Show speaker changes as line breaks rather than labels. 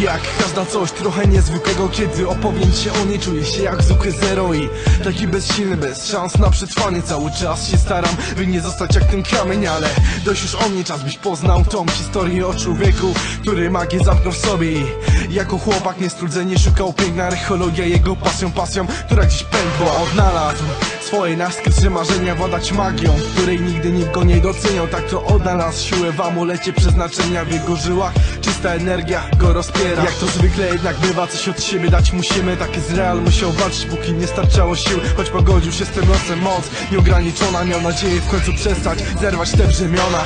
Jak każda coś trochę niezwykłego. Kiedy opowiem ci o niej czuję się jak zwykły zero I taki bezsilny, bez szans na przetrwanie. Cały czas się staram, by nie zostać jak ten kamień Ale dość już o mnie czas, byś poznał tą historię o człowieku Który magię zamknął w sobie jako chłopak niestrudzenie szukał piękna Archeologia jego pasją, pasją, która gdzieś pękła. Odnalazł swoje najskrytsze marzenia Władać magią, której nigdy nikt go nie doceniał. Tak to odnalazł siłę w amulecie przeznaczenia W jego żyłach czysta energia go rozpiera. Jak to zwykle jednak bywa, coś od siebie dać musimy. Tak real, musiał walczyć, póki nie starczało sił. Choć pogodził się z tym losem moc Nieograniczona, miał nadzieję w końcu przestać Zerwać te brzemiona